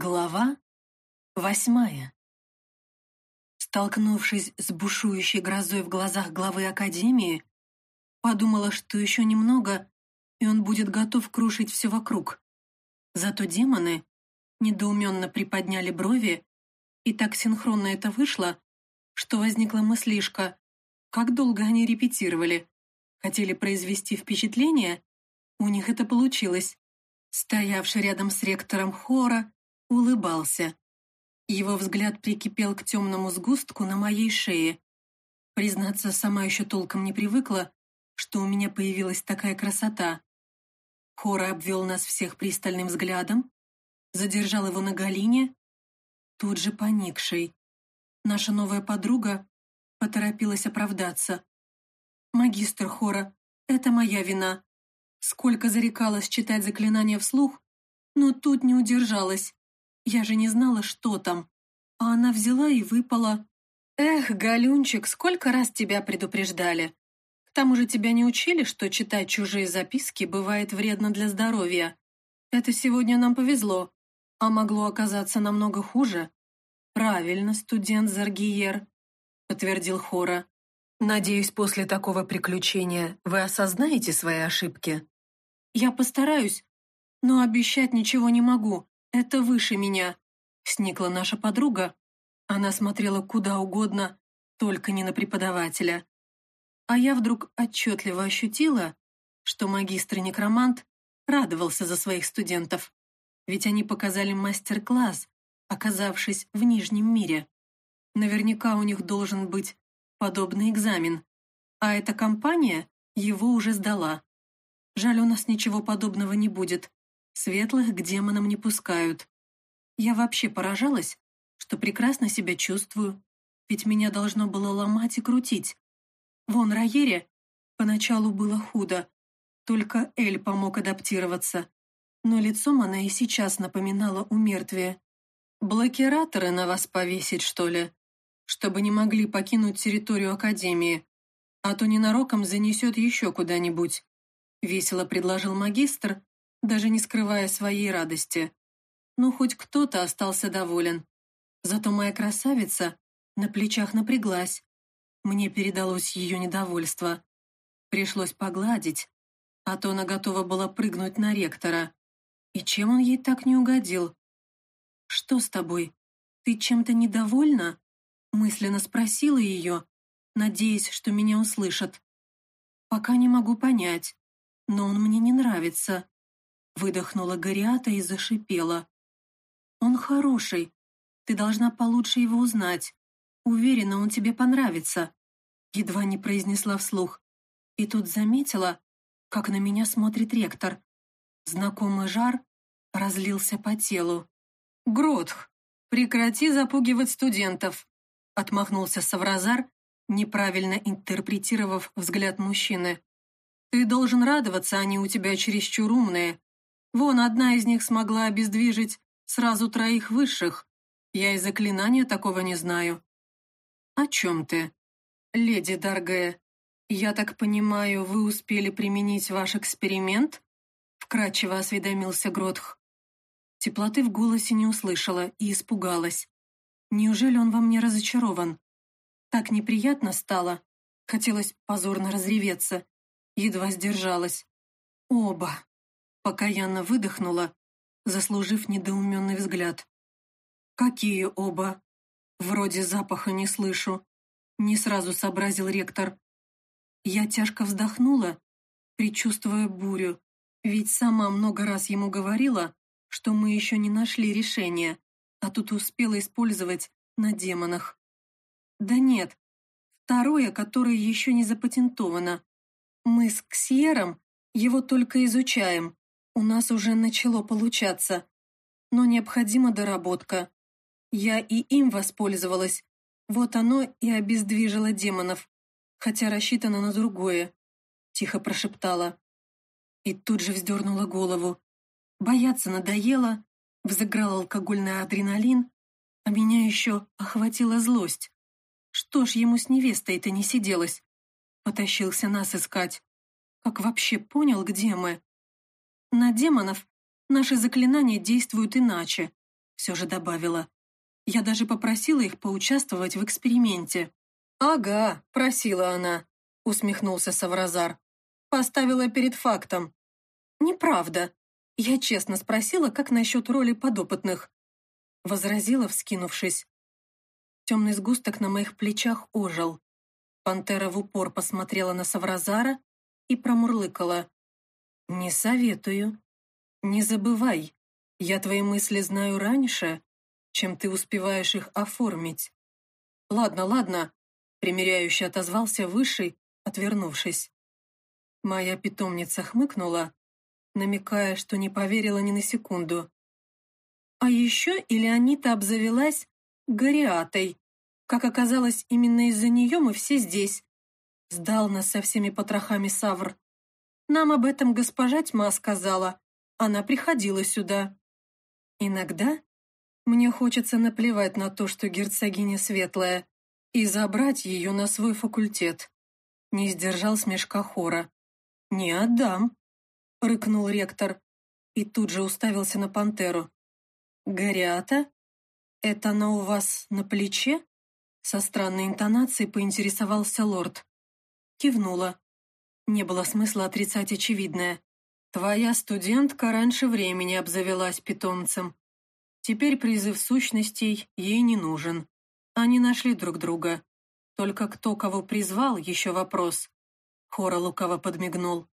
Глава восьмая Столкнувшись с бушующей грозой в глазах главы Академии, подумала, что еще немного, и он будет готов крушить все вокруг. Зато демоны недоуменно приподняли брови, и так синхронно это вышло, что возникла мыслишка, как долго они репетировали. Хотели произвести впечатление, у них это получилось. Стоявший рядом с ректором хора, улыбался. Его взгляд прикипел к темному сгустку на моей шее. Признаться, сама еще толком не привыкла, что у меня появилась такая красота. Хора обвел нас всех пристальным взглядом, задержал его на Галине, тут же поникшей. Наша новая подруга поторопилась оправдаться. «Магистр Хора, это моя вина. Сколько зарекалась читать заклинания вслух, но тут не удержалась. Я же не знала, что там. А она взяла и выпала. Эх, Галюнчик, сколько раз тебя предупреждали. К тому же тебя не учили, что читать чужие записки бывает вредно для здоровья. Это сегодня нам повезло, а могло оказаться намного хуже. Правильно, студент Заргиер, подтвердил Хора. Надеюсь, после такого приключения вы осознаете свои ошибки. Я постараюсь, но обещать ничего не могу. Это выше меня», — сникла наша подруга. Она смотрела куда угодно, только не на преподавателя. А я вдруг отчетливо ощутила, что магистр-некромант радовался за своих студентов, ведь они показали мастер-класс, оказавшись в Нижнем мире. Наверняка у них должен быть подобный экзамен, а эта компания его уже сдала. Жаль, у нас ничего подобного не будет. Светлых к демонам не пускают. Я вообще поражалась, что прекрасно себя чувствую, ведь меня должно было ломать и крутить. Вон Райере поначалу было худо, только Эль помог адаптироваться, но лицом она и сейчас напоминала умертвие. «Блокираторы на вас повесить, что ли? Чтобы не могли покинуть территорию Академии, а то ненароком занесет еще куда-нибудь», — весело предложил магистр, даже не скрывая своей радости. Ну, хоть кто-то остался доволен. Зато моя красавица на плечах напряглась. Мне передалось ее недовольство. Пришлось погладить, а то она готова была прыгнуть на ректора. И чем он ей так не угодил? «Что с тобой? Ты чем-то недовольна?» Мысленно спросила ее, надеясь, что меня услышат. «Пока не могу понять, но он мне не нравится. Выдохнула Гориата и зашипела. «Он хороший. Ты должна получше его узнать. Уверена, он тебе понравится». Едва не произнесла вслух. И тут заметила, как на меня смотрит ректор. Знакомый жар разлился по телу. «Гротх, прекрати запугивать студентов!» Отмахнулся Савразар, неправильно интерпретировав взгляд мужчины. «Ты должен радоваться, они у тебя чересчур умные. Вон одна из них смогла обездвижить сразу троих высших. Я и заклинания такого не знаю. О чем ты? Леди Дарге, я так понимаю, вы успели применить ваш эксперимент? Вкратчиво осведомился Гротх. Теплоты в голосе не услышала и испугалась. Неужели он во мне разочарован? Так неприятно стало. Хотелось позорно разреветься. Едва сдержалась. Оба. Покаянно выдохнула, заслужив недоуменный взгляд. «Какие оба?» «Вроде запаха не слышу», — не сразу сообразил ректор. Я тяжко вздохнула, предчувствуя бурю, ведь сама много раз ему говорила, что мы еще не нашли решения, а тут успела использовать на демонах. Да нет, второе, которое еще не запатентовано. Мы с Ксьером его только изучаем, у нас уже начало получаться, но необходима доработка. Я и им воспользовалась. Вот оно и обездвижило демонов, хотя рассчитано на другое. Тихо прошептала. И тут же вздернула голову. Бояться надоело, взыграл алкогольный адреналин, а меня еще охватила злость. Что ж ему с невестой-то не сиделось? Потащился нас искать. Как вообще понял, где мы? На демонов наши заклинания действуют иначе. все же добавила. Я даже попросила их поучаствовать в эксперименте. «Ага», — просила она, — усмехнулся Савразар. «Поставила перед фактом». «Неправда. Я честно спросила, как насчет роли подопытных». Возразила, вскинувшись. Темный сгусток на моих плечах ожил. Пантера в упор посмотрела на Савразара и промурлыкала. «Не советую. Не забывай, я твои мысли знаю раньше, чем ты успеваешь их оформить». «Ладно, ладно», — примиряюще отозвался Высший, отвернувшись. Моя питомница хмыкнула, намекая, что не поверила ни на секунду. А еще Илеонита обзавелась Гориатой. Как оказалось, именно из-за нее мы все здесь. Сдал нас со всеми потрохами Савр. Нам об этом госпожа тьма сказала. Она приходила сюда. Иногда мне хочется наплевать на то, что герцогиня светлая, и забрать ее на свой факультет. Не сдержал смешка хора. «Не отдам», — рыкнул ректор и тут же уставился на пантеру. «Горята? Это она у вас на плече?» Со странной интонацией поинтересовался лорд. Кивнула. Не было смысла отрицать очевидное. Твоя студентка раньше времени обзавелась питомцем. Теперь призыв сущностей ей не нужен. Они нашли друг друга. Только кто кого призвал, еще вопрос. Хора лукаво подмигнул.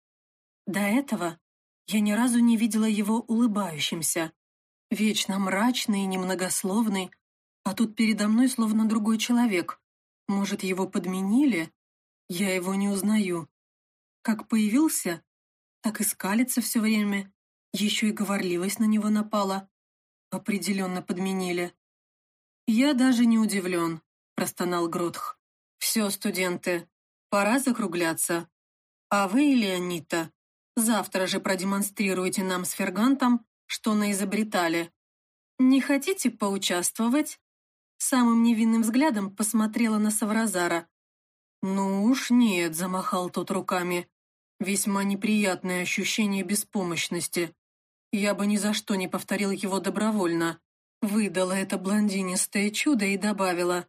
До этого я ни разу не видела его улыбающимся. Вечно мрачный и немногословный, а тут передо мной словно другой человек. Может, его подменили? Я его не узнаю. Как появился, так и скалится все время. Еще и говорливость на него напала. Определенно подменили. Я даже не удивлен, простонал Гротх. Все, студенты, пора закругляться. А вы, Леонита, завтра же продемонстрируйте нам с Фергантом, что наизобретали. Не хотите поучаствовать? Самым невинным взглядом посмотрела на Савразара. «Ну уж нет», — замахал тот руками. «Весьма неприятное ощущение беспомощности. Я бы ни за что не повторил его добровольно». Выдала это блондинистое чудо и добавила.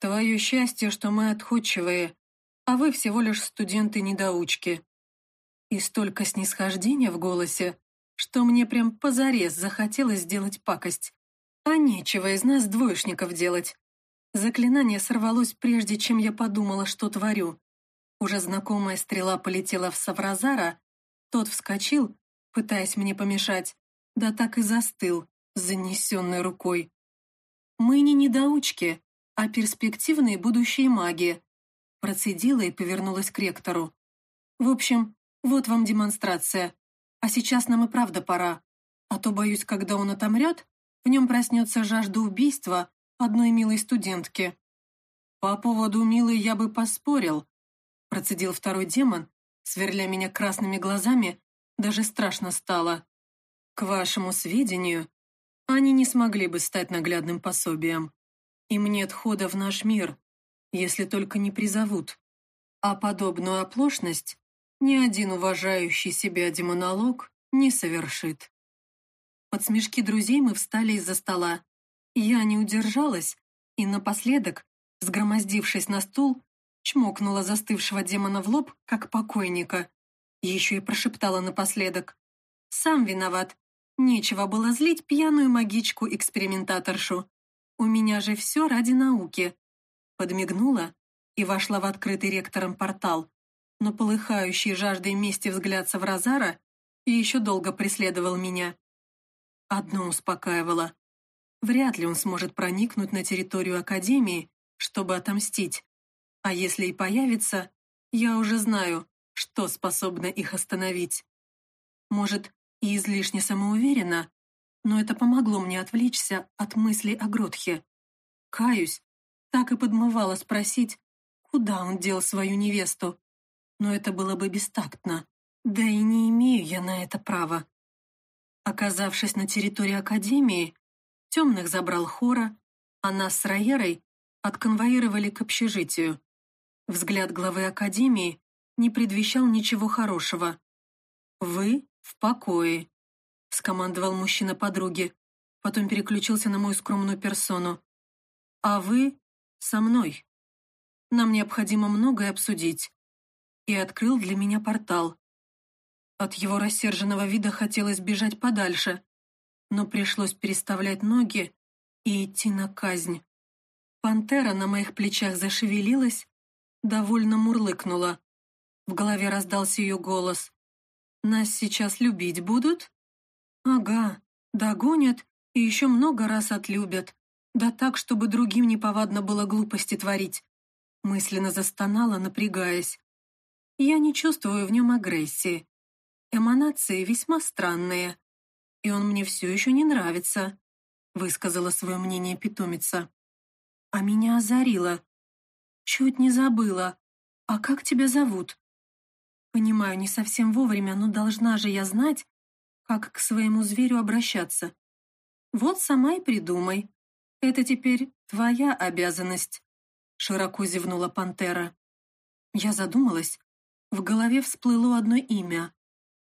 «Твое счастье, что мы отходчивые, а вы всего лишь студенты-недоучки». И столько снисхождения в голосе, что мне прям позарез захотелось сделать пакость. А нечего из нас двоечников делать. Заклинание сорвалось прежде, чем я подумала, что творю. Уже знакомая стрела полетела в Савразара, тот вскочил, пытаясь мне помешать, да так и застыл, занесенной рукой. «Мы не недоучки, а перспективные будущие маги», процедила и повернулась к ректору. «В общем, вот вам демонстрация. А сейчас нам и правда пора. А то, боюсь, когда он отомрет, в нем проснется жажда убийства одной милой студентки. По поводу милой я бы поспорил, процедил второй демон, сверля меня красными глазами, даже страшно стало. К вашему сведению, они не смогли бы стать наглядным пособием. Им нет хода в наш мир, если только не призовут. А подобную оплошность ни один уважающий себя демонолог не совершит. Под смешки друзей мы встали из-за стола. Я не удержалась и напоследок, сгромоздившись на стул, чмокнула застывшего демона в лоб, как покойника. Еще и прошептала напоследок. «Сам виноват. Нечего было злить пьяную магичку-экспериментаторшу. У меня же все ради науки». Подмигнула и вошла в открытый ректором портал, но полыхающий жаждой мести взгляд Савразара еще долго преследовал меня. Одно успокаивало. Вряд ли он сможет проникнуть на территорию Академии, чтобы отомстить. А если и появится, я уже знаю, что способно их остановить. Может, и излишне самоуверенно, но это помогло мне отвлечься от мыслей о Гротхе. Каюсь, так и подмывала спросить, куда он дел свою невесту. Но это было бы бестактно, да и не имею я на это права. Оказавшись на территории Академии, темных забрал хора, а нас с Райерой отконвоировали к общежитию. Взгляд главы Академии не предвещал ничего хорошего. «Вы в покое», — скомандовал мужчина подруги. потом переключился на мою скромную персону. «А вы со мной. Нам необходимо многое обсудить». И открыл для меня портал. От его рассерженного вида хотелось бежать подальше, но пришлось переставлять ноги и идти на казнь. Пантера на моих плечах зашевелилась, довольно мурлыкнула. В голове раздался ее голос. «Нас сейчас любить будут?» «Ага, догонят и еще много раз отлюбят. Да так, чтобы другим неповадно было глупости творить». Мысленно застонала, напрягаясь. Я не чувствую в нем агрессии. Эманации весьма странные. И он мне все еще не нравится, высказала свое мнение питомица. А меня озарило. Чуть не забыла. А как тебя зовут? Понимаю, не совсем вовремя, но должна же я знать, как к своему зверю обращаться. Вот сама и придумай. Это теперь твоя обязанность. Широко зевнула пантера. Я задумалась. В голове всплыло одно имя.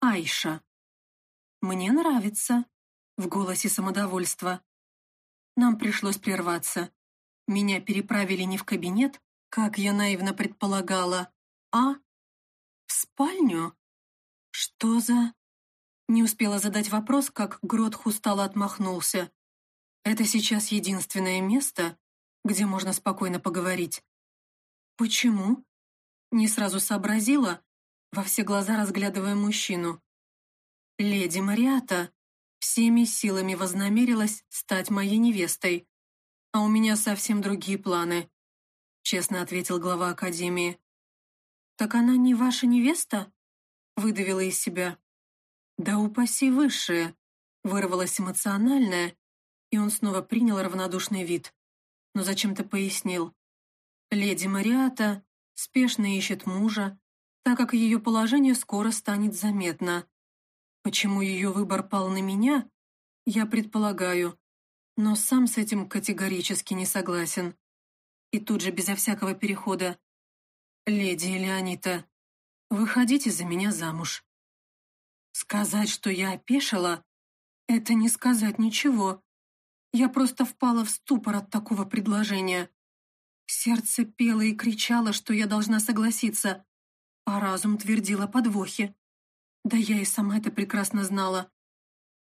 Айша. Мне нравится. В голосе самодовольства. Нам пришлось прерваться. Меня переправили не в кабинет, как я наивно предполагала, а в спальню. Что за... Не успела задать вопрос, как Гротх устало отмахнулся. Это сейчас единственное место, где можно спокойно поговорить. Почему? Не сразу сообразила, во все глаза разглядывая мужчину. Леди Мариата всеми силами вознамерилась стать моей невестой. «А у меня совсем другие планы», — честно ответил глава Академии. «Так она не ваша невеста?» — выдавила из себя. «Да упаси высшее!» — вырвалось эмоциональное, и он снова принял равнодушный вид. Но зачем-то пояснил. «Леди Мариата спешно ищет мужа, так как ее положение скоро станет заметно. Почему ее выбор пал на меня, я предполагаю, но сам с этим категорически не согласен. И тут же, безо всякого перехода, «Леди Леонита, выходите за меня замуж». Сказать, что я опешила, это не сказать ничего. Я просто впала в ступор от такого предложения. Сердце пело и кричало, что я должна согласиться, а разум твердил о подвохе. Да я и сама это прекрасно знала.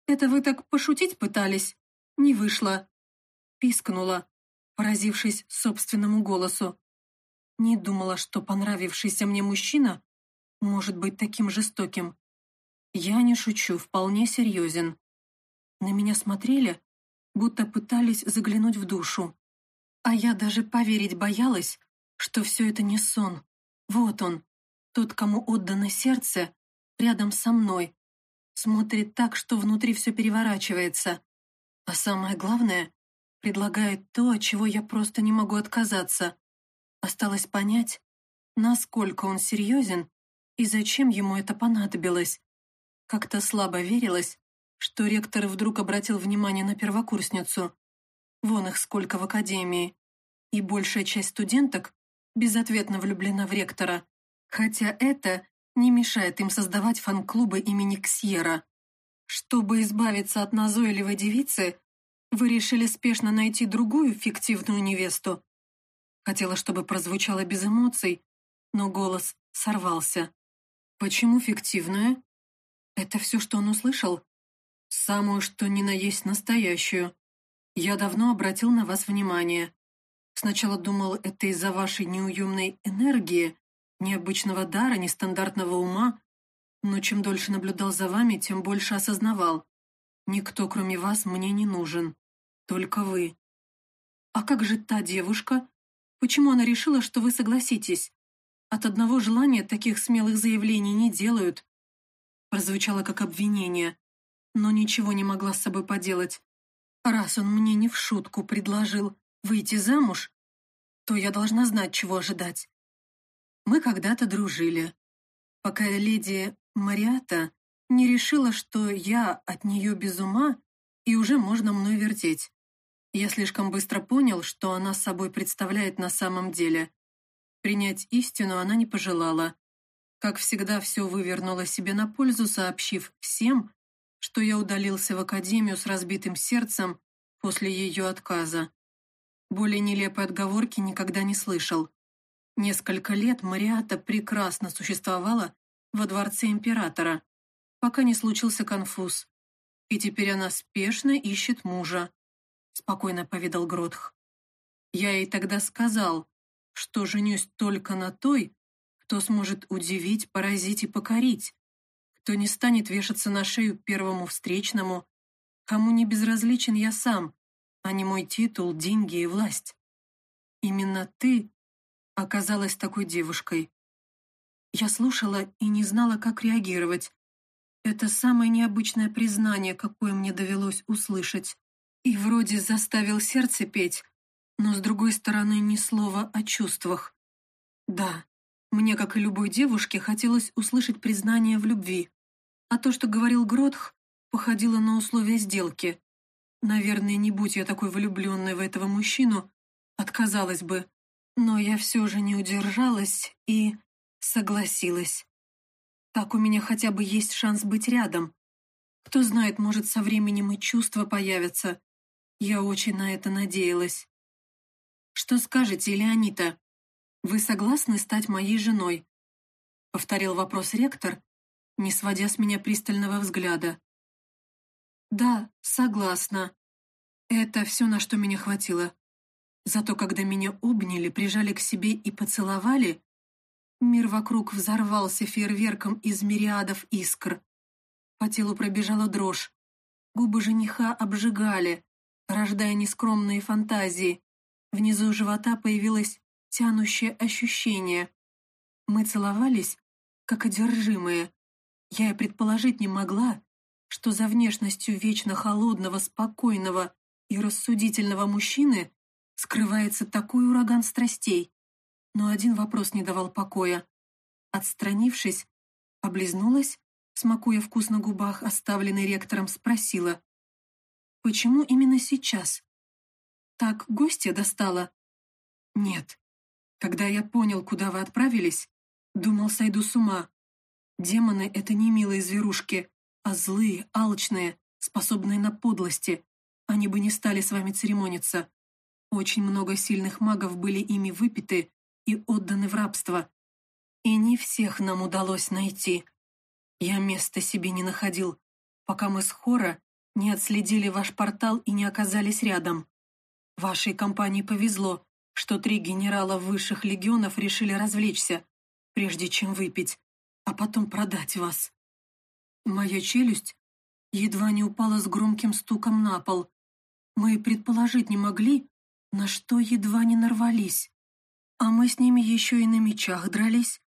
«Это вы так пошутить пытались?» Не вышло. Пискнула, поразившись собственному голосу. Не думала, что понравившийся мне мужчина может быть таким жестоким. Я не шучу, вполне серьезен. На меня смотрели, будто пытались заглянуть в душу. А я даже поверить боялась, что все это не сон. Вот он, тот, кому отдано сердце, рядом со мной. Смотрит так, что внутри все переворачивается. А самое главное, предлагает то, от чего я просто не могу отказаться. Осталось понять, насколько он серьезен и зачем ему это понадобилось. Как-то слабо верилось, что ректор вдруг обратил внимание на первокурсницу. Вон их сколько в академии. И большая часть студенток безответно влюблена в ректора. Хотя это не мешает им создавать фан-клубы имени Ксьера. Чтобы избавиться от назойливой девицы, вы решили спешно найти другую фиктивную невесту. Хотела, чтобы прозвучало без эмоций, но голос сорвался. Почему фиктивная? Это все, что он услышал? Самую, что ни на есть настоящую. Я давно обратил на вас внимание. Сначала думал, это из-за вашей неуемной энергии, необычного дара, нестандартного ума, но чем дольше наблюдал за вами, тем больше осознавал. Никто, кроме вас, мне не нужен. Только вы. А как же та девушка? Почему она решила, что вы согласитесь? От одного желания таких смелых заявлений не делают. Прозвучало как обвинение, но ничего не могла с собой поделать. Раз он мне не в шутку предложил выйти замуж, то я должна знать, чего ожидать. Мы когда-то дружили, пока леди Мариата не решила, что я от нее без ума и уже можно мной вертеть. Я слишком быстро понял, что она собой представляет на самом деле. Принять истину она не пожелала. Как всегда, все вывернула себе на пользу, сообщив всем, что я удалился в академию с разбитым сердцем после ее отказа. Более нелепой отговорки никогда не слышал. Несколько лет Мариата прекрасно существовала во дворце императора, пока не случился конфуз. И теперь она спешно ищет мужа, спокойно поведал Гротх. Я ей тогда сказал, что женюсь только на той, кто сможет удивить, поразить и покорить, кто не станет вешаться на шею первому встречному, кому не безразличен я сам, а не мой титул, деньги и власть. Именно ты оказалась такой девушкой. Я слушала и не знала, как реагировать. Это самое необычное признание, какое мне довелось услышать. И вроде заставил сердце петь, но с другой стороны ни слова о чувствах. Да, мне, как и любой девушке, хотелось услышать признание в любви. А то, что говорил Гротх, походило на условия сделки. Наверное, не будь я такой влюбленной в этого мужчину, отказалась бы. Но я все же не удержалась и согласилась. Так у меня хотя бы есть шанс быть рядом. Кто знает, может, со временем и чувства появятся. Я очень на это надеялась. «Что скажете, Леонита? Вы согласны стать моей женой?» Повторил вопрос ректор, не сводя с меня пристального взгляда. «Да, согласна. Это все, на что меня хватило. Зато когда меня обняли, прижали к себе и поцеловали, мир вокруг взорвался фейерверком из мириадов искр. По телу пробежала дрожь. Губы жениха обжигали, рождая нескромные фантазии. Внизу живота появилось тянущее ощущение. Мы целовались, как одержимые. Я и предположить не могла, что за внешностью вечно холодного, спокойного и рассудительного мужчины скрывается такой ураган страстей. Но один вопрос не давал покоя. Отстранившись, облизнулась, смакуя вкус на губах, оставленный ректором, спросила. «Почему именно сейчас? Так гостья достала?» «Нет. Когда я понял, куда вы отправились, думал, сойду с ума. Демоны — это не милые зверушки, а злые, алчные, способные на подлости. Они бы не стали с вами церемониться. Очень много сильных магов были ими выпиты и отданы в рабство. И не всех нам удалось найти. Я места себе не находил, пока мы с Хора не отследили ваш портал и не оказались рядом. Вашей компании повезло, что три генерала высших легионов решили развлечься, прежде чем выпить а потом продать вас. Моя челюсть едва не упала с громким стуком на пол. Мы предположить не могли, на что едва не нарвались. А мы с ними еще и на мечах дрались.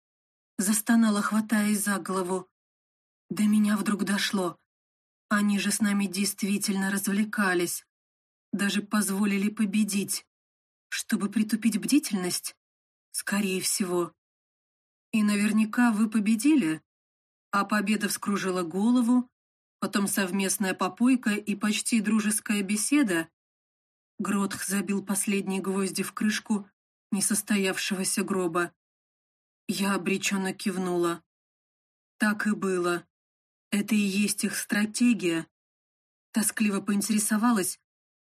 Застонала, хватаясь за голову. До меня вдруг дошло. Они же с нами действительно развлекались. Даже позволили победить. Чтобы притупить бдительность? Скорее всего. И наверняка вы победили. А победа вскружила голову, потом совместная попойка и почти дружеская беседа. Гротх забил последние гвозди в крышку несостоявшегося гроба. Я обреченно кивнула. Так и было. Это и есть их стратегия. Тоскливо поинтересовалась,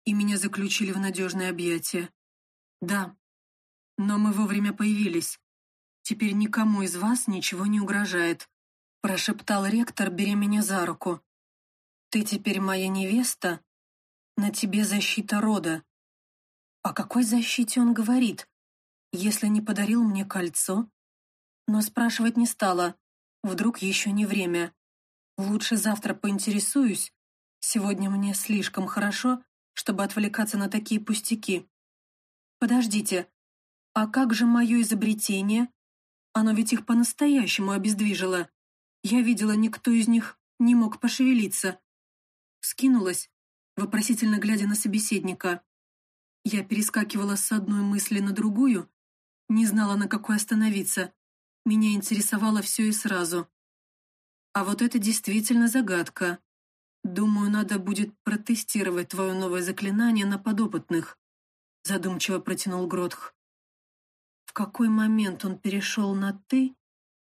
и меня заключили в надежное объятие. Да, но мы вовремя появились. Теперь никому из вас ничего не угрожает», — прошептал ректор, беря меня за руку. «Ты теперь моя невеста? На тебе защита рода». О какой защите он говорит, если не подарил мне кольцо? Но спрашивать не стала. Вдруг еще не время. Лучше завтра поинтересуюсь. Сегодня мне слишком хорошо, чтобы отвлекаться на такие пустяки. Подождите, а как же мое изобретение? Оно ведь их по-настоящему обездвижило. Я видела, никто из них не мог пошевелиться. Скинулась, вопросительно глядя на собеседника. Я перескакивала с одной мысли на другую, не знала, на какой остановиться. Меня интересовало все и сразу. А вот это действительно загадка. Думаю, надо будет протестировать твое новое заклинание на подопытных. Задумчиво протянул Гротх какой момент он перешел на «ты»,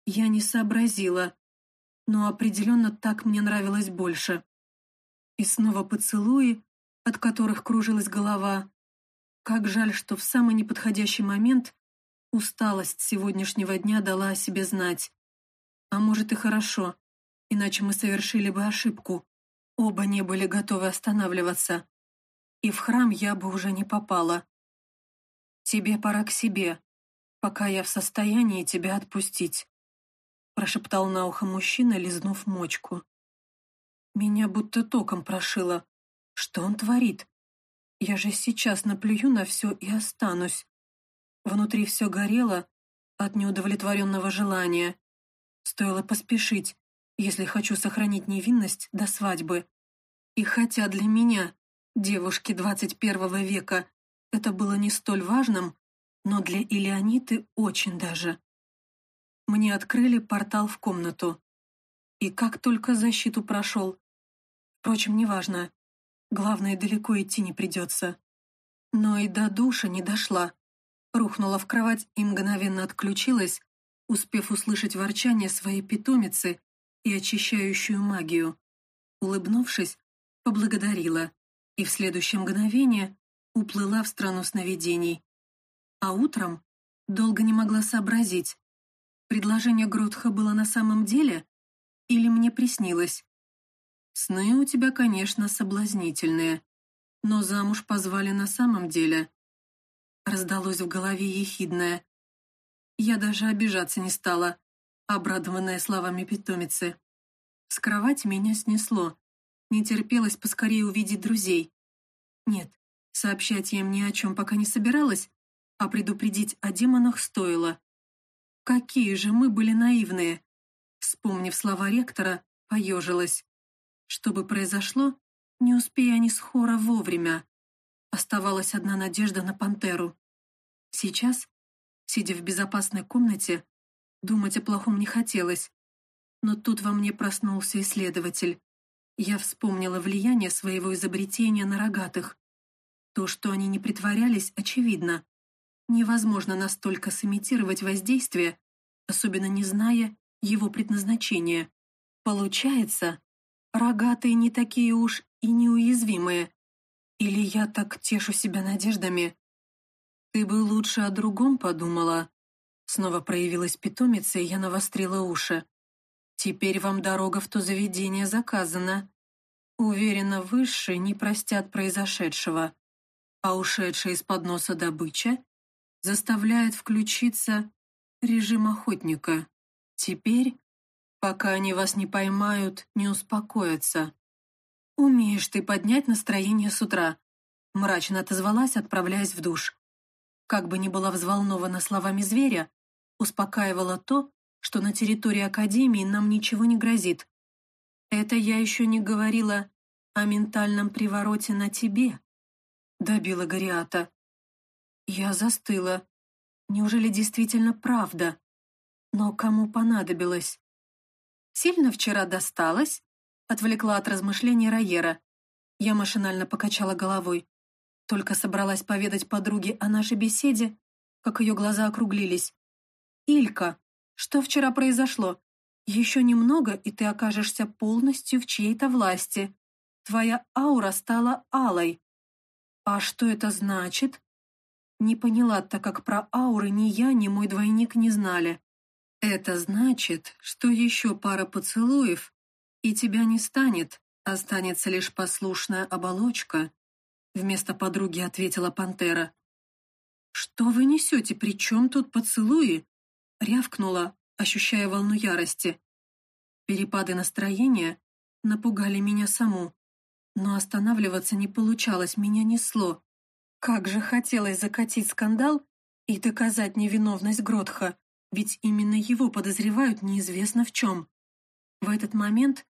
я не сообразила, но определенно так мне нравилось больше. И снова поцелуи, от которых кружилась голова. Как жаль, что в самый неподходящий момент усталость сегодняшнего дня дала о себе знать. А может и хорошо, иначе мы совершили бы ошибку. Оба не были готовы останавливаться. И в храм я бы уже не попала. Тебе пора к себе, пока я в состоянии тебя отпустить прошептал на ухо мужчина, лизнув мочку. Меня будто током прошило. Что он творит? Я же сейчас наплюю на все и останусь. Внутри все горело от неудовлетворенного желания. Стоило поспешить, если хочу сохранить невинность до свадьбы. И хотя для меня, девушки 21 века, это было не столь важным, но для Илеониты очень даже мне открыли портал в комнату. И как только защиту прошел. Впрочем, неважно. Главное, далеко идти не придется. Но и до душа не дошла. Рухнула в кровать и мгновенно отключилась, успев услышать ворчание своей питомицы и очищающую магию. Улыбнувшись, поблагодарила и в следующее мгновение уплыла в страну сновидений. А утром долго не могла сообразить, Предложение Гротха было на самом деле? Или мне приснилось? Сны у тебя, конечно, соблазнительные, но замуж позвали на самом деле. Раздалось в голове ехидное. Я даже обижаться не стала, обрадованная словами питомицы. С кровати меня снесло. Не терпелось поскорее увидеть друзей. Нет, сообщать им ни о чем пока не собиралась, а предупредить о демонах стоило. Какие же мы были наивные! Вспомнив слова ректора, поежилась. Что бы произошло, не успея они с хора вовремя. Оставалась одна надежда на пантеру. Сейчас, сидя в безопасной комнате, думать о плохом не хотелось. Но тут во мне проснулся исследователь. Я вспомнила влияние своего изобретения на рогатых. То, что они не притворялись, очевидно. Невозможно настолько сымитировать воздействие, особенно не зная его предназначения. Получается, рогатые не такие уж и неуязвимые. Или я так тешу себя надеждами? Ты бы лучше о другом подумала. Снова проявилась питомица, и я навострила уши. Теперь вам дорога в то заведение заказана. Уверена, высшие не простят произошедшего, а ушедшая из-под носа добыча заставляет включиться режим охотника. Теперь, пока они вас не поймают, не успокоятся. «Умеешь ты поднять настроение с утра», — мрачно отозвалась, отправляясь в душ. Как бы ни была взволнована словами зверя, успокаивало то, что на территории Академии нам ничего не грозит. Это я еще не говорила о ментальном привороте на тебе, добила Гориата. Я застыла. Неужели действительно правда? Но кому понадобилось? Сильно вчера досталось? Отвлекла от размышлений Райера. Я машинально покачала головой. Только собралась поведать подруге о нашей беседе, как ее глаза округлились. «Илька, что вчера произошло? Еще немного, и ты окажешься полностью в чьей-то власти. Твоя аура стала алой. А что это значит?» Не поняла, так как про ауры ни я, ни мой двойник не знали. Это значит, что еще пара поцелуев, и тебя не станет, останется лишь послушная оболочка. Вместо подруги ответила пантера. «Что вы несете? При чем тут поцелуи?» Рявкнула, ощущая волну ярости. Перепады настроения напугали меня саму, но останавливаться не получалось, меня несло. Как же хотелось закатить скандал и доказать невиновность Гротха, ведь именно его подозревают неизвестно в чем. В этот момент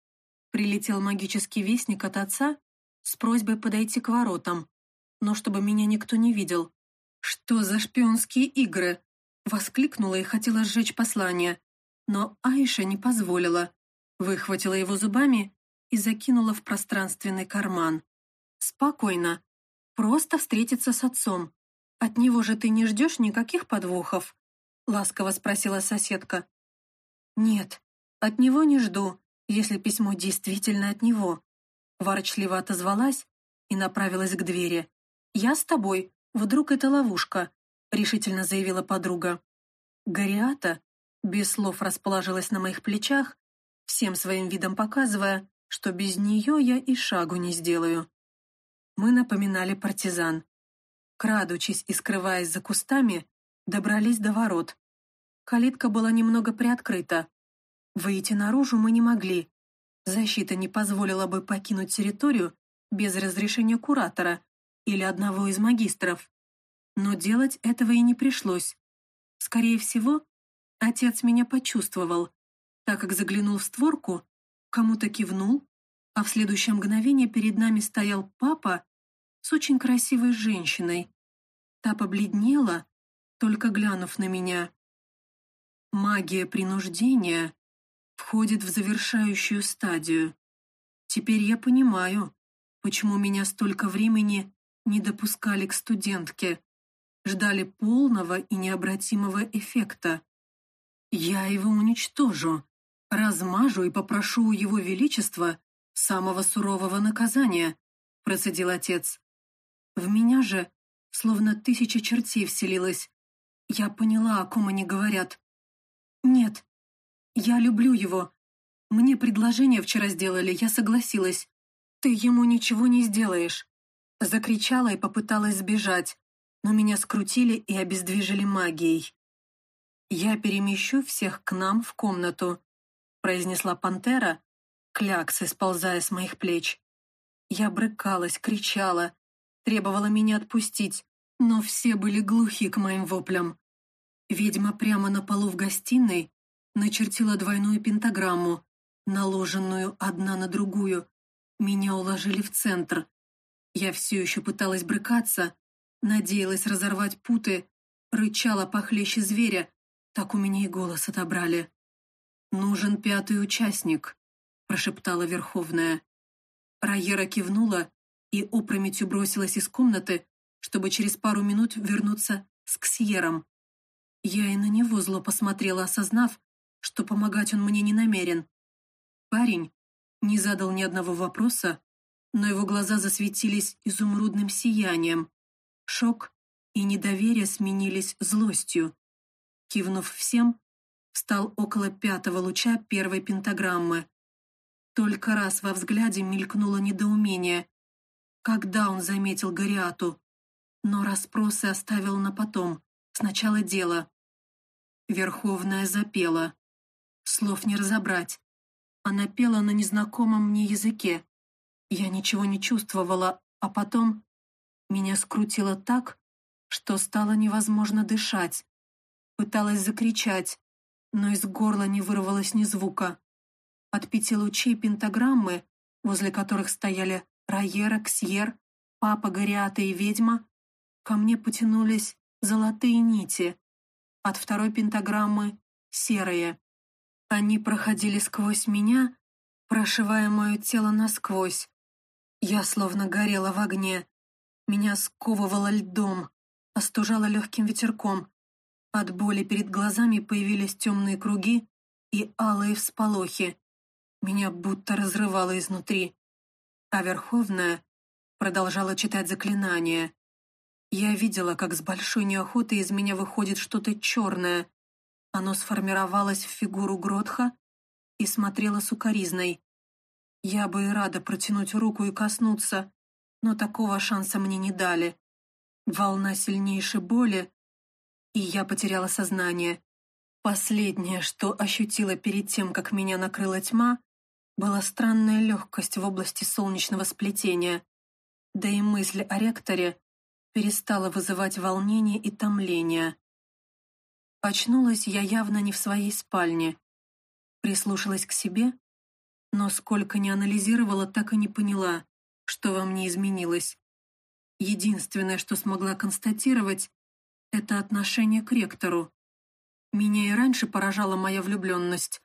прилетел магический вестник от отца с просьбой подойти к воротам, но чтобы меня никто не видел. «Что за шпионские игры?» Воскликнула и хотела сжечь послание, но Айша не позволила. Выхватила его зубами и закинула в пространственный карман. «Спокойно, Просто встретиться с отцом. От него же ты не ждешь никаких подвохов?» — ласково спросила соседка. «Нет, от него не жду, если письмо действительно от него», — Ворчливо отозвалась и направилась к двери. «Я с тобой. Вдруг это ловушка?» — решительно заявила подруга. Гориата без слов расположилась на моих плечах, всем своим видом показывая, что без нее я и шагу не сделаю. Мы напоминали партизан. Крадучись и скрываясь за кустами, добрались до ворот. Калитка была немного приоткрыта. Выйти наружу мы не могли. Защита не позволила бы покинуть территорию без разрешения куратора или одного из магистров. Но делать этого и не пришлось. Скорее всего, отец меня почувствовал, так как заглянул в створку, кому-то кивнул, а в следующее мгновение перед нами стоял папа с очень красивой женщиной. Та побледнела, только глянув на меня. Магия принуждения входит в завершающую стадию. Теперь я понимаю, почему меня столько времени не допускали к студентке, ждали полного и необратимого эффекта. Я его уничтожу, размажу и попрошу у его величества самого сурового наказания, процедил отец. В меня же словно тысяча чертей вселилась. Я поняла, о ком они говорят. Нет, я люблю его. Мне предложение вчера сделали, я согласилась. Ты ему ничего не сделаешь. Закричала и попыталась сбежать, но меня скрутили и обездвижили магией. «Я перемещу всех к нам в комнату», произнесла пантера, кляксы сползая с моих плеч. Я брыкалась, кричала, требовала меня отпустить, но все были глухи к моим воплям. Ведьма прямо на полу в гостиной начертила двойную пентаграмму, наложенную одна на другую. Меня уложили в центр. Я все еще пыталась брыкаться, надеялась разорвать путы, рычала похлеще зверя, так у меня и голос отобрали. «Нужен пятый участник», — прошептала Верховная. Райера кивнула и опрометью бросилась из комнаты, чтобы через пару минут вернуться с Ксьером. Я и на него зло посмотрела, осознав, что помогать он мне не намерен. Парень не задал ни одного вопроса, но его глаза засветились изумрудным сиянием. Шок и недоверие сменились злостью. Кивнув всем, встал около пятого луча первой пентаграммы. Только раз во взгляде мелькнуло недоумение, когда он заметил Гориату, но расспросы оставил на потом, сначала дело. Верховная запела. Слов не разобрать. Она пела на незнакомом мне языке. Я ничего не чувствовала, а потом меня скрутило так, что стало невозможно дышать. Пыталась закричать, но из горла не вырвалось ни звука. От пяти лучей пентаграммы, возле которых стояли Райера, Ксьер, Папа, Гориата и Ведьма, ко мне потянулись золотые нити. От второй пентаграммы — серые. Они проходили сквозь меня, прошивая мое тело насквозь. Я словно горела в огне. Меня сковывало льдом, остужало легким ветерком. От боли перед глазами появились темные круги и алые всполохи. Меня будто разрывало изнутри. А Верховная продолжала читать заклинания. Я видела, как с большой неохотой из меня выходит что-то черное, оно сформировалось в фигуру Гротха и смотрело сукоризной. Я бы и рада протянуть руку и коснуться, но такого шанса мне не дали. Волна сильнейшей боли, и я потеряла сознание. Последнее, что ощутила перед тем, как меня накрыла тьма, была странная легкость в области солнечного сплетения, да и мысль о ректоре перестала вызывать волнение и томление. Очнулась я явно не в своей спальне. Прислушалась к себе, но сколько не анализировала, так и не поняла, что во мне изменилось. Единственное, что смогла констатировать, это отношение к ректору. Меня и раньше поражала моя влюбленность.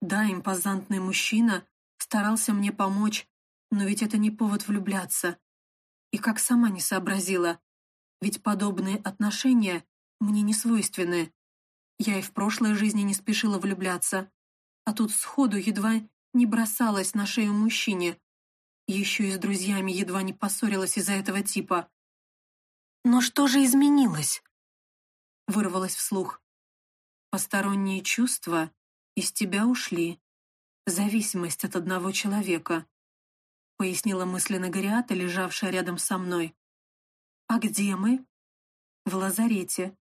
Да, импозантный мужчина старался мне помочь, но ведь это не повод влюбляться. И как сама не сообразила, ведь подобные отношения мне не свойственны. Я и в прошлой жизни не спешила влюбляться, а тут сходу едва не бросалась на шею мужчине. Еще и с друзьями едва не поссорилась из-за этого типа. «Но что же изменилось?» Вырвалась вслух. «Посторонние чувства из тебя ушли. Зависимость от одного человека», пояснила мысленно Гориата, лежавшая рядом со мной. «А где мы?» «В лазарете.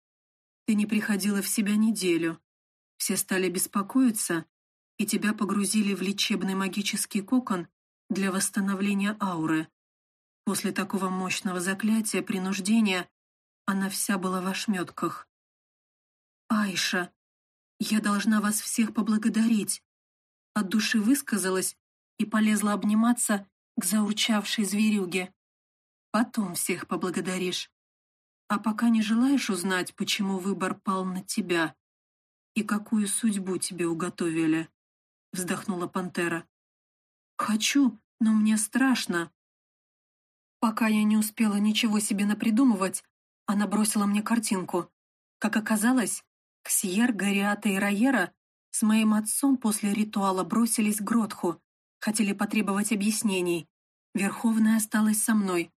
Ты не приходила в себя неделю. Все стали беспокоиться, и тебя погрузили в лечебный магический кокон для восстановления ауры. После такого мощного заклятия принуждения она вся была в ошметках. «Айша, я должна вас всех поблагодарить!» От души высказалась и полезла обниматься к заурчавшей зверюге. «Потом всех поблагодаришь. А пока не желаешь узнать, почему выбор пал на тебя и какую судьбу тебе уготовили?» Вздохнула пантера. «Хочу, но мне страшно». Пока я не успела ничего себе напридумывать, она бросила мне картинку. Как оказалось, Ксьер, Гориата и Райера с моим отцом после ритуала бросились к Гротху, хотели потребовать объяснений. Верховная осталась со мной.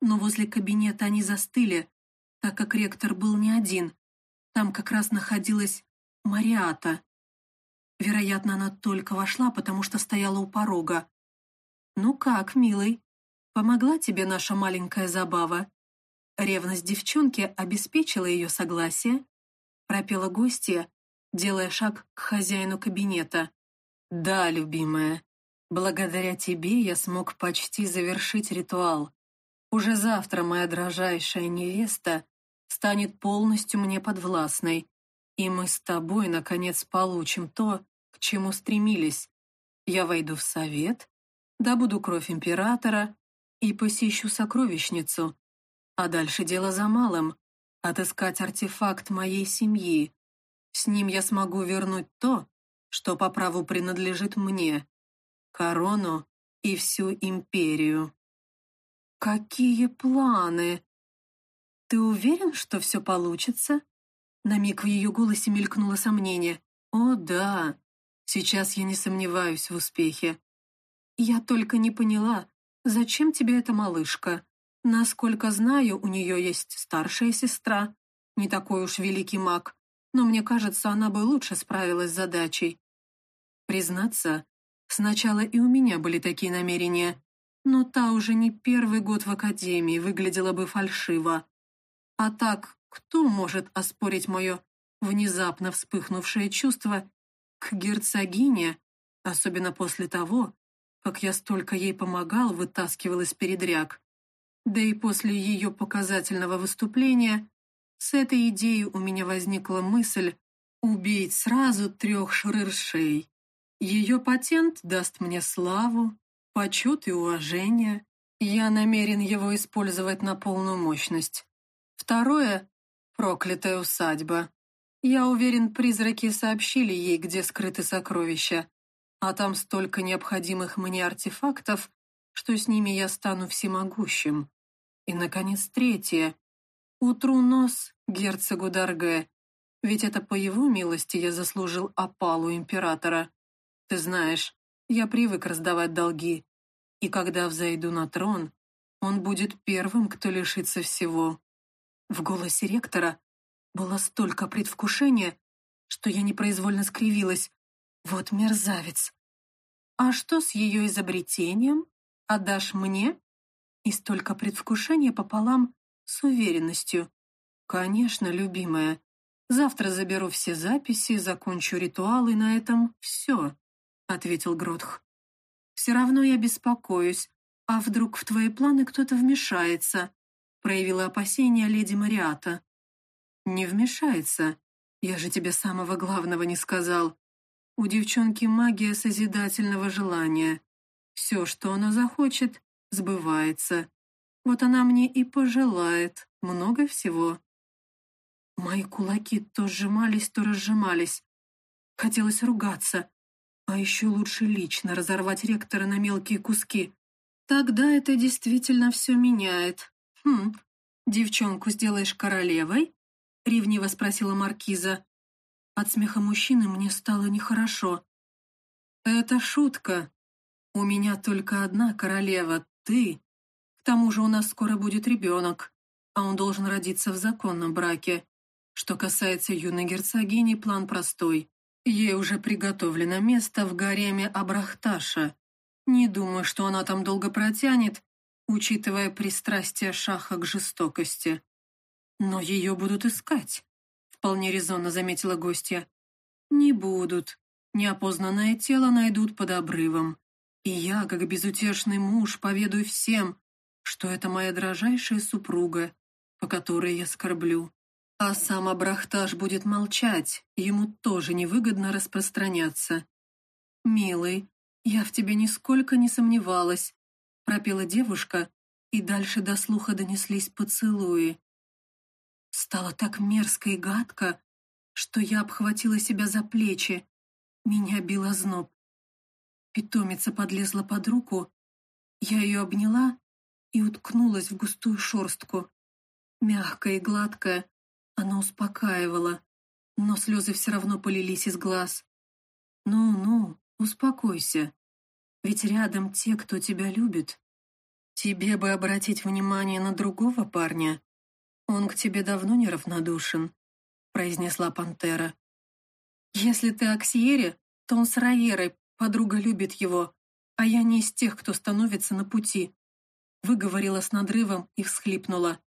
Но возле кабинета они застыли, так как ректор был не один. Там как раз находилась Мариата. Вероятно, она только вошла, потому что стояла у порога. «Ну как, милый, помогла тебе наша маленькая забава?» Ревность девчонки обеспечила ее согласие, пропела гостья, делая шаг к хозяину кабинета. «Да, любимая, благодаря тебе я смог почти завершить ритуал. Уже завтра моя дрожайшая невеста станет полностью мне подвластной, и мы с тобой, наконец, получим то, к чему стремились. Я войду в совет, добуду кровь императора и посещу сокровищницу. А дальше дело за малым — отыскать артефакт моей семьи. С ним я смогу вернуть то, что по праву принадлежит мне — корону и всю империю. «Какие планы? Ты уверен, что все получится?» На миг в ее голосе мелькнуло сомнение. «О, да, сейчас я не сомневаюсь в успехе. Я только не поняла, зачем тебе эта малышка? Насколько знаю, у нее есть старшая сестра, не такой уж великий маг, но мне кажется, она бы лучше справилась с задачей. Признаться, сначала и у меня были такие намерения, но та уже не первый год в академии выглядела бы фальшиво. А так, кто может оспорить мое внезапно вспыхнувшее чувство к герцогине, особенно после того, как я столько ей помогал, вытаскивал из передряг. Да и после ее показательного выступления с этой идеей у меня возникла мысль убить сразу трех шрыршей. Ее патент даст мне славу, почет и уважение. Я намерен его использовать на полную мощность. Второе Проклятая усадьба. Я уверен, призраки сообщили ей, где скрыты сокровища, а там столько необходимых мне артефактов, что с ними я стану всемогущим. И, наконец, третье. Утру нос герцогу Дарге, ведь это по его милости я заслужил опалу императора. Ты знаешь, я привык раздавать долги, и когда взойду на трон, он будет первым, кто лишится всего. В голосе ректора было столько предвкушения, что я непроизвольно скривилась. Вот мерзавец. А что с ее изобретением? Отдашь мне? И столько предвкушения пополам с уверенностью. Конечно, любимая. Завтра заберу все записи, закончу ритуал, и на этом все, ответил Гротх. Все равно я беспокоюсь. А вдруг в твои планы кто-то вмешается? Проявила опасения леди Мариата. «Не вмешается. Я же тебе самого главного не сказал. У девчонки магия созидательного желания. Все, что она захочет, сбывается. Вот она мне и пожелает много всего». Мои кулаки то сжимались, то разжимались. Хотелось ругаться, а еще лучше лично разорвать ректора на мелкие куски. Тогда это действительно все меняет. «Хм, девчонку сделаешь королевой?» — ревниво спросила маркиза. От смеха мужчины мне стало нехорошо. «Это шутка. У меня только одна королева, ты. К тому же у нас скоро будет ребенок, а он должен родиться в законном браке. Что касается юной герцогини, план простой. Ей уже приготовлено место в гареме Абрахташа. Не думаю, что она там долго протянет, учитывая пристрастие Шаха к жестокости. Но ее будут искать, вполне резонно заметила гостья. Не будут. Неопознанное тело найдут под обрывом. И я, как безутешный муж, поведаю всем, что это моя дрожайшая супруга, по которой я скорблю. А сам Абрахташ будет молчать, ему тоже невыгодно распространяться. «Милый, я в тебе нисколько не сомневалась», — пропела девушка, и дальше до слуха донеслись поцелуи. Стало так мерзко и гадко, что я обхватила себя за плечи. Меня бил озноб. Питомица подлезла под руку, я ее обняла и уткнулась в густую шорстку. Мягкая и гладкая, она успокаивала, но слезы все равно полились из глаз. «Ну-ну, успокойся, ведь рядом те, кто тебя любит. Тебе бы обратить внимание на другого парня. Он к тебе давно неравнодушен», — произнесла пантера. «Если ты Аксиере, то он с Раерой, подруга любит его, а я не из тех, кто становится на пути», — выговорила с надрывом и всхлипнула.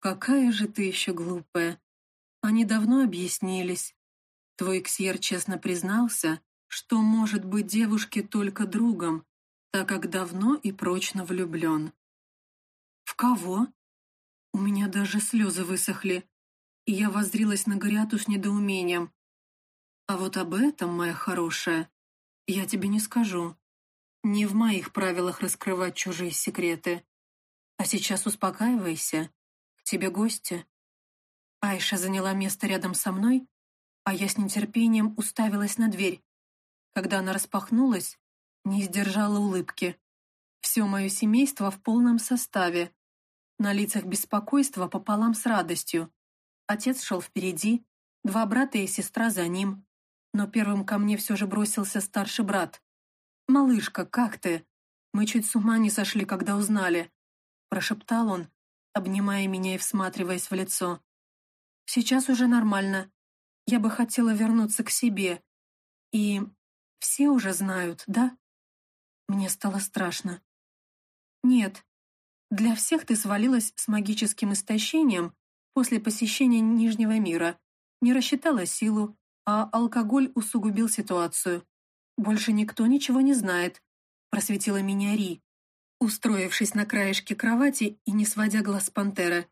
«Какая же ты еще глупая! Они давно объяснились. Твой Ксьер честно признался, что может быть девушке только другом, так как давно и прочно влюблен». «В кого?» У меня даже слезы высохли, и я воззрилась на Гориату с недоумением. «А вот об этом, моя хорошая, я тебе не скажу. Не в моих правилах раскрывать чужие секреты. А сейчас успокаивайся тебе гости». Айша заняла место рядом со мной, а я с нетерпением уставилась на дверь. Когда она распахнулась, не сдержала улыбки. Все мое семейство в полном составе. На лицах беспокойство пополам с радостью. Отец шел впереди, два брата и сестра за ним. Но первым ко мне все же бросился старший брат. «Малышка, как ты? Мы чуть с ума не сошли, когда узнали», прошептал он, обнимая меня и всматриваясь в лицо. «Сейчас уже нормально. Я бы хотела вернуться к себе. И все уже знают, да?» Мне стало страшно. «Нет, для всех ты свалилась с магическим истощением после посещения Нижнего мира, не рассчитала силу, а алкоголь усугубил ситуацию. Больше никто ничего не знает», просветила меня Ри устроившись на краешке кровати и не сводя глаз с пантеры.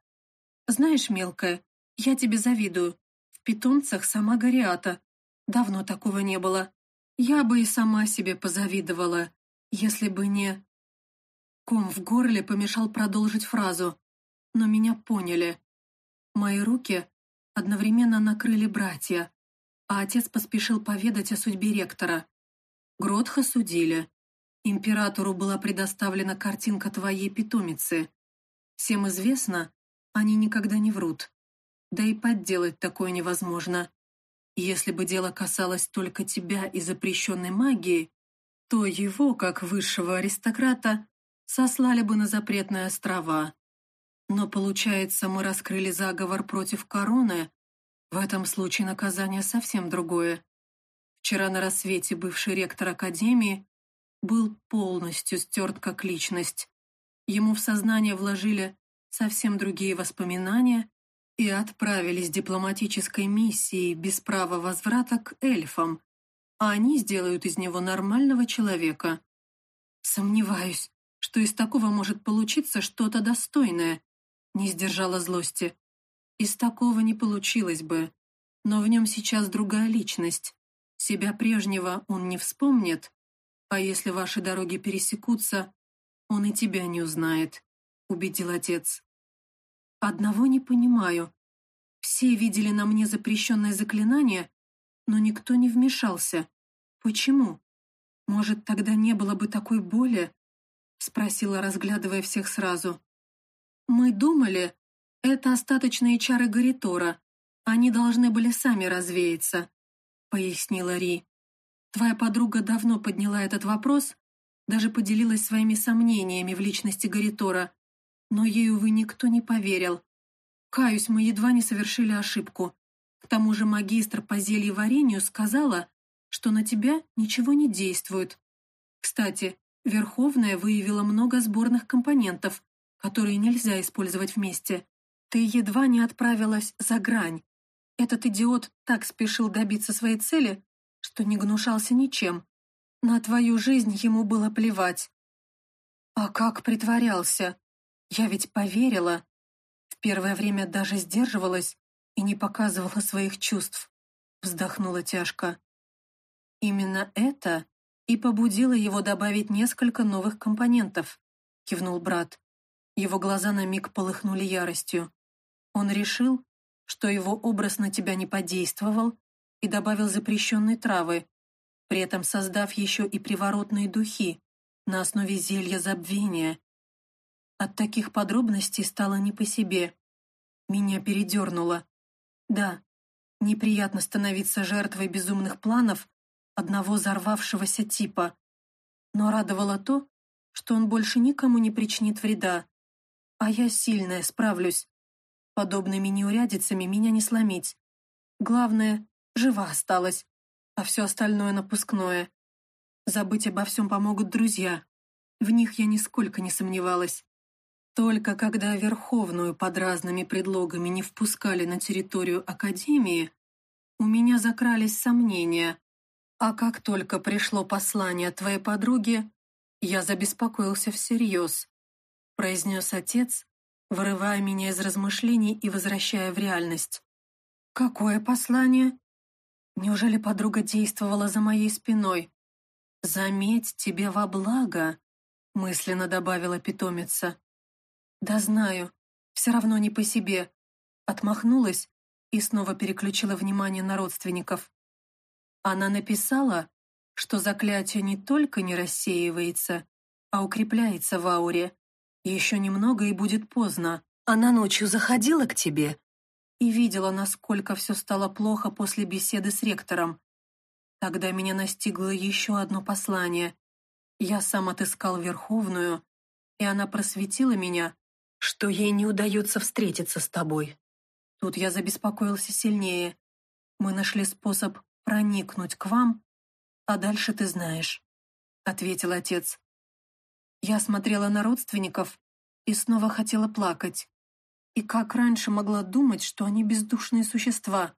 «Знаешь, мелкая, я тебе завидую. В питомцах сама Гориата. Давно такого не было. Я бы и сама себе позавидовала, если бы не...» Ком в горле помешал продолжить фразу, но меня поняли. Мои руки одновременно накрыли братья, а отец поспешил поведать о судьбе ректора. Гротха судили. Императору была предоставлена картинка твоей питомицы. Всем известно, они никогда не врут. Да и подделать такое невозможно. Если бы дело касалось только тебя и запрещенной магии, то его, как высшего аристократа, сослали бы на запретные острова. Но, получается, мы раскрыли заговор против короны. В этом случае наказание совсем другое. Вчера на рассвете бывший ректор Академии был полностью стерт как личность. Ему в сознание вложили совсем другие воспоминания и отправились дипломатической миссией без права возврата к эльфам, а они сделают из него нормального человека. Сомневаюсь, что из такого может получиться что-то достойное, не сдержала злости. Из такого не получилось бы, но в нем сейчас другая личность. Себя прежнего он не вспомнит, «А если ваши дороги пересекутся, он и тебя не узнает», — убедил отец. «Одного не понимаю. Все видели на мне запрещенное заклинание, но никто не вмешался. Почему? Может, тогда не было бы такой боли?» — спросила, разглядывая всех сразу. «Мы думали, это остаточные чары Гаритора. Они должны были сами развеяться», — пояснила Ри. Твоя подруга давно подняла этот вопрос, даже поделилась своими сомнениями в личности Гаритора, но ей, увы, никто не поверил. Каюсь, мы едва не совершили ошибку. К тому же магистр по зельеварению сказала, что на тебя ничего не действует. Кстати, Верховная выявила много сборных компонентов, которые нельзя использовать вместе. Ты едва не отправилась за грань. Этот идиот так спешил добиться своей цели, что не гнушался ничем. На твою жизнь ему было плевать. А как притворялся? Я ведь поверила. В первое время даже сдерживалась и не показывала своих чувств. Вздохнула тяжко. Именно это и побудило его добавить несколько новых компонентов, кивнул брат. Его глаза на миг полыхнули яростью. Он решил, что его образ на тебя не подействовал и добавил запрещенные травы, при этом создав еще и приворотные духи на основе зелья забвения. От таких подробностей стало не по себе. Меня передернуло. Да, неприятно становиться жертвой безумных планов одного взорвавшегося типа. Но радовало то, что он больше никому не причинит вреда. А я сильная, справлюсь. Подобными неурядицами меня не сломить. Главное, жива осталась а все остальное напускное. Забыть обо всем помогут друзья. В них я нисколько не сомневалась. Только когда Верховную под разными предлогами не впускали на территорию Академии, у меня закрались сомнения. А как только пришло послание твоей подруги, я забеспокоился всерьез, произнес отец, вырывая меня из размышлений и возвращая в реальность. «Какое послание?» Неужели подруга действовала за моей спиной? «Заметь тебе во благо», — мысленно добавила питомица. «Да знаю, все равно не по себе», — отмахнулась и снова переключила внимание на родственников. Она написала, что заклятие не только не рассеивается, а укрепляется в ауре. Еще немного и будет поздно. Она ночью заходила к тебе и видела, насколько все стало плохо после беседы с ректором. Тогда меня настигло еще одно послание. Я сам отыскал Верховную, и она просветила меня, что ей не удается встретиться с тобой. Тут я забеспокоился сильнее. Мы нашли способ проникнуть к вам, а дальше ты знаешь», — ответил отец. Я смотрела на родственников и снова хотела плакать. И как раньше могла думать, что они бездушные существа?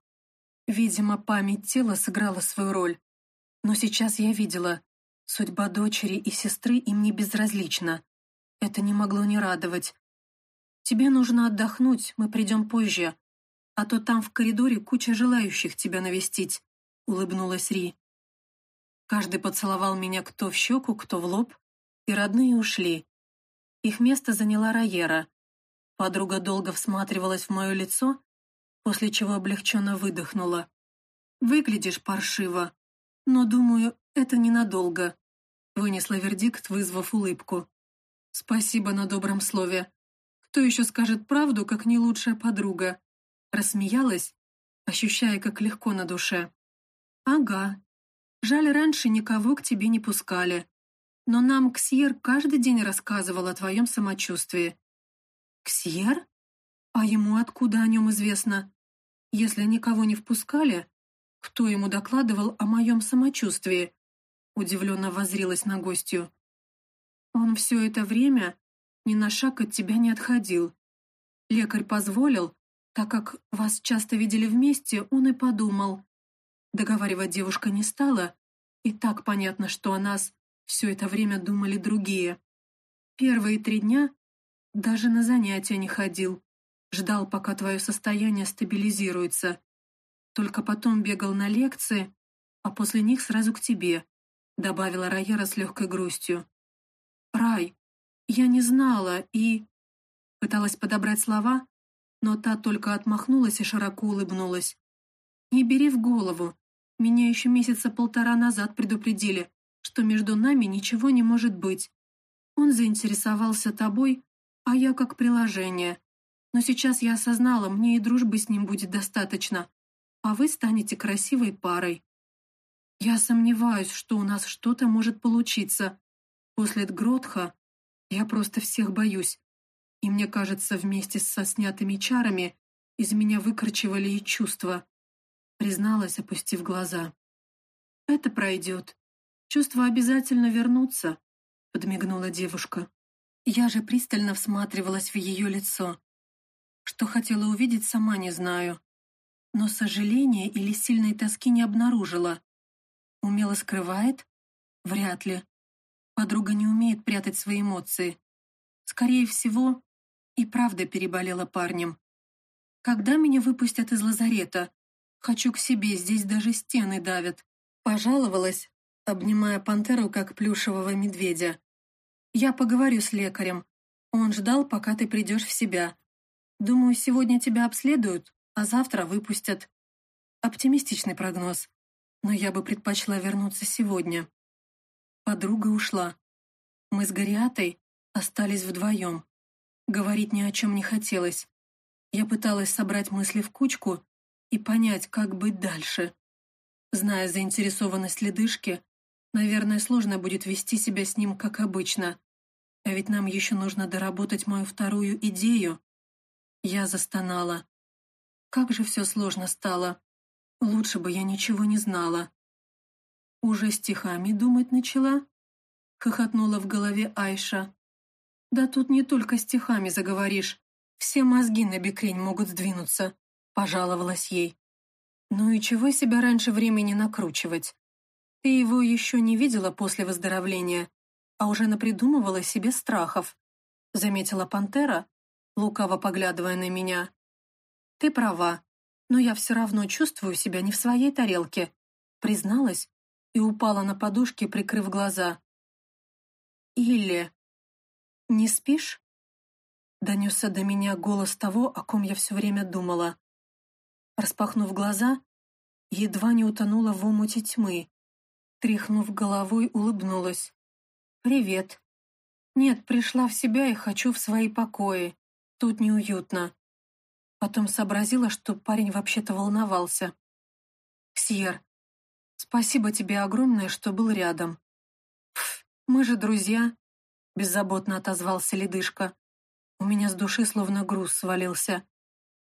Видимо, память тела сыграла свою роль. Но сейчас я видела, судьба дочери и сестры им не безразлична. Это не могло не радовать. Тебе нужно отдохнуть, мы придем позже. А то там в коридоре куча желающих тебя навестить, улыбнулась Ри. Каждый поцеловал меня кто в щеку, кто в лоб, и родные ушли. Их место заняла Райера. Подруга долго всматривалась в мое лицо, после чего облегченно выдохнула. «Выглядишь паршиво, но, думаю, это ненадолго», вынесла вердикт, вызвав улыбку. «Спасибо на добром слове. Кто еще скажет правду, как не лучшая подруга?» Рассмеялась, ощущая, как легко на душе. «Ага. Жаль, раньше никого к тебе не пускали. Но нам Ксьер каждый день рассказывал о твоем самочувствии. Ксьер? А ему откуда о нем известно? Если никого не впускали, кто ему докладывал о моем самочувствии? Удивленно возрилась на гостью. Он все это время ни на шаг от тебя не отходил. Лекарь позволил, так как вас часто видели вместе, он и подумал. Договаривать девушка не стала, и так понятно, что о нас все это время думали другие. Первые три дня даже на занятия не ходил. Ждал, пока твое состояние стабилизируется. Только потом бегал на лекции, а после них сразу к тебе», — добавила Райера с легкой грустью. «Рай, я не знала и...» Пыталась подобрать слова, но та только отмахнулась и широко улыбнулась. «Не бери в голову. Меня еще месяца полтора назад предупредили, что между нами ничего не может быть. Он заинтересовался тобой, а я как приложение. Но сейчас я осознала, мне и дружбы с ним будет достаточно, а вы станете красивой парой. Я сомневаюсь, что у нас что-то может получиться, После Гротха я просто всех боюсь, и мне кажется, вместе со снятыми чарами из меня выкорчевали и чувства. Призналась, опустив глаза. «Это пройдет. Чувства обязательно вернутся», — подмигнула девушка. Я же пристально всматривалась в ее лицо. Что хотела увидеть, сама не знаю. Но сожаления или сильной тоски не обнаружила. Умело скрывает? Вряд ли. Подруга не умеет прятать свои эмоции. Скорее всего, и правда переболела парнем. Когда меня выпустят из лазарета? Хочу к себе, здесь даже стены давят. Пожаловалась, обнимая пантеру, как плюшевого медведя. Я поговорю с лекарем. Он ждал, пока ты придешь в себя. Думаю, сегодня тебя обследуют, а завтра выпустят. Оптимистичный прогноз. Но я бы предпочла вернуться сегодня. Подруга ушла. Мы с Гориатой остались вдвоем. Говорить ни о чем не хотелось. Я пыталась собрать мысли в кучку и понять, как быть дальше. Зная заинтересованность ледышки, наверное, сложно будет вести себя с ним, как обычно. А ведь нам еще нужно доработать мою вторую идею. Я застонала. Как же все сложно стало. Лучше бы я ничего не знала. Уже стихами думать начала? Хохотнула в голове Айша. Да тут не только стихами заговоришь. Все мозги на бекрень могут сдвинуться, пожаловалась ей. Ну и чего себя раньше времени накручивать? Ты его еще не видела после выздоровления, а уже напридумывала себе страхов, заметила пантера, лукаво поглядывая на меня. Ты права, но я все равно чувствую себя не в своей тарелке, призналась и упала на подушке, прикрыв глаза. Или... Не спишь? Донесся до меня голос того, о ком я все время думала. Распахнув глаза, едва не утонула в омуте тьмы. Тряхнув головой, улыбнулась. «Привет. Нет, пришла в себя и хочу в свои покои. Тут неуютно». Потом сообразила, что парень вообще-то волновался. «Ксьер, спасибо тебе огромное, что был рядом». «Пф, мы же друзья», — беззаботно отозвался ледышка. У меня с души словно груз свалился.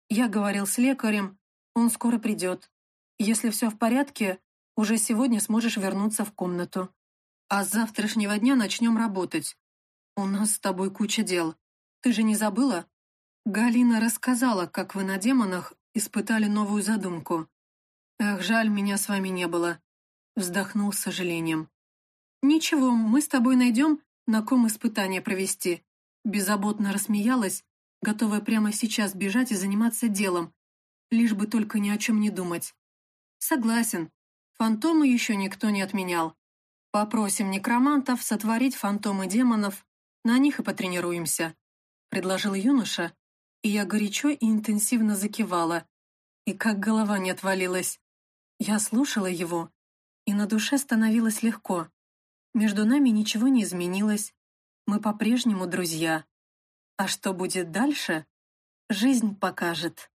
Я говорил с лекарем, он скоро придет. Если все в порядке, уже сегодня сможешь вернуться в комнату. А с завтрашнего дня начнем работать. У нас с тобой куча дел. Ты же не забыла? Галина рассказала, как вы на демонах испытали новую задумку. Эх, жаль, меня с вами не было. Вздохнул с сожалением. Ничего, мы с тобой найдем, на ком испытание провести. Беззаботно рассмеялась, готовая прямо сейчас бежать и заниматься делом, лишь бы только ни о чем не думать. Согласен, фантомы еще никто не отменял. Попросим некромантов сотворить фантомы демонов, на них и потренируемся, предложил юноша, и я горячо и интенсивно закивала, и как голова не отвалилась. Я слушала его, и на душе становилось легко. Между нами ничего не изменилось, мы по-прежнему друзья. А что будет дальше, жизнь покажет.